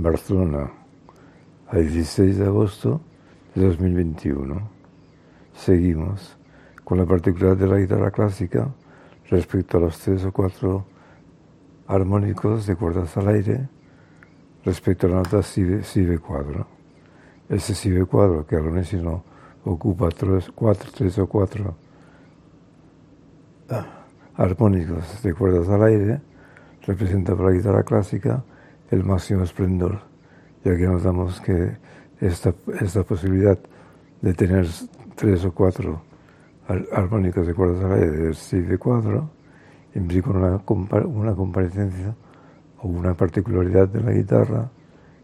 Barcelona, a 16 de agosto de 2021. Seguimos con la particularidad de la guitarra clásica respecto a los tres o cuatro armónicos de cuerdas al aire respecto a la nota si, si cuadro. Ese si cuadro que al no ocupa tres, cuatro, tres o cuatro ah, armónicos de cuerdas al aire representa para la guitarra clásica el máximo esplendor, ya que notamos que esta, esta posibilidad de tener tres o cuatro armónicos de cuerdas al aire del si cuadro implica una, una comparecencia o una particularidad de la guitarra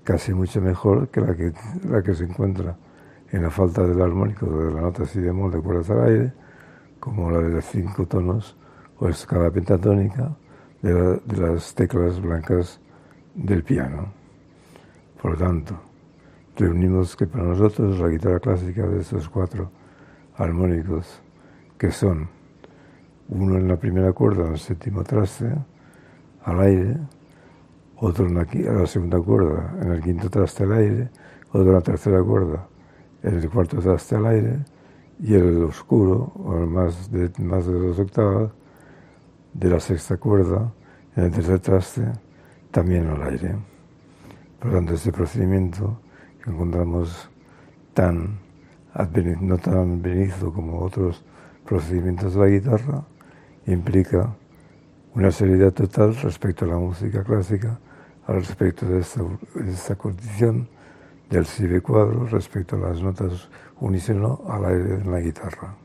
casi mucho mejor que la que, la que se encuentra en la falta del armónico de la nota si bemol de cuerdas al aire, como la de los cinco tonos o escala pentatónica de, de las teclas blancas del piano. Por lo tanto, reunimos que para nosotros la guitarra clásica de estos cuatro armónicos, que son uno en la primera cuerda, en el séptimo traste, al aire, otro en la, segunda cuerda, en el quinto traste al aire, otro en la tercera cuerda, en el cuarto traste al aire, y el oscuro, o el más de, más de dos octavas, de la sexta cuerda, en el tercer traste, también al aire. Por lo tanto, este procedimiento que encontramos tan no tan benizo como otros procedimientos de la guitarra, implica una seriedad total respecto a la música clásica, al respecto de esta, condición del si cuadro respecto a las notas unísono al aire en la guitarra.